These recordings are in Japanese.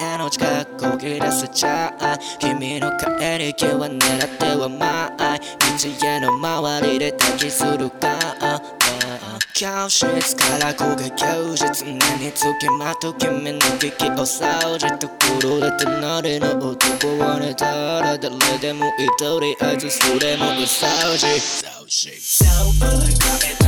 家の近く漕ぎ出すチャー君の帰り際狙ってはまあ道への周りで待機するか。教室からこげ休日目につきまと君の引きを掃除ところで隣の男は寝たら誰でもいとりあえずそれもう掃除掃除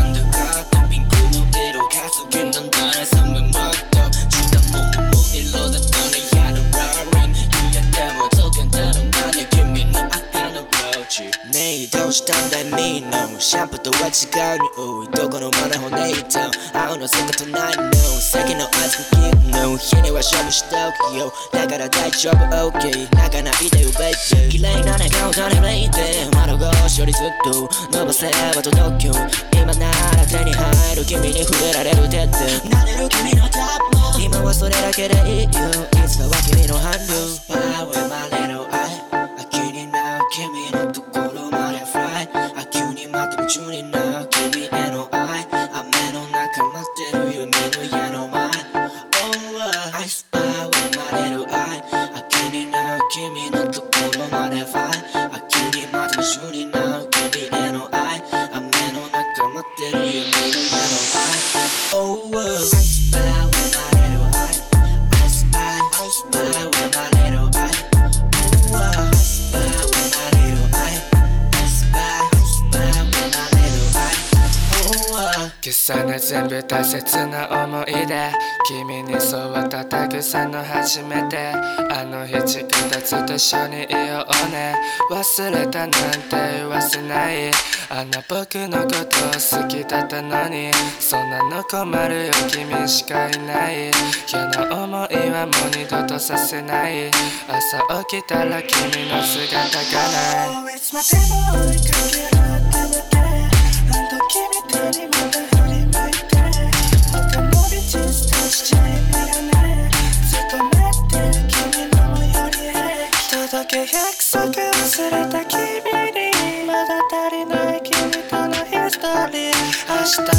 どうしたんだいみん？なシャンプーとは違うにおいどこのマナホネイト青の姿ないの。先のアイスクリームの。日には勝負しておくよだから大丈夫 OK 泣かないでよベイビー綺麗な寝顔だねレイで窓越しよりずっと伸ばせば届くよ今なら手に入る君に触れられるる君のところまでファイ秋に待って夢中になる君への愛。雨の中待ってる夢の目の前 Oh oh. さない全部大切な思い出君にそう渡った草の初めてあの日誓ったずっと一緒にいようね忘れたなんて言わせないあの僕のこと好きだったのにそんなの困るよ君しかいない嫌な思いはもう二度とさせない朝起きたら君の姿がない約束忘れた君にまだ足りない君とのヒストリー明日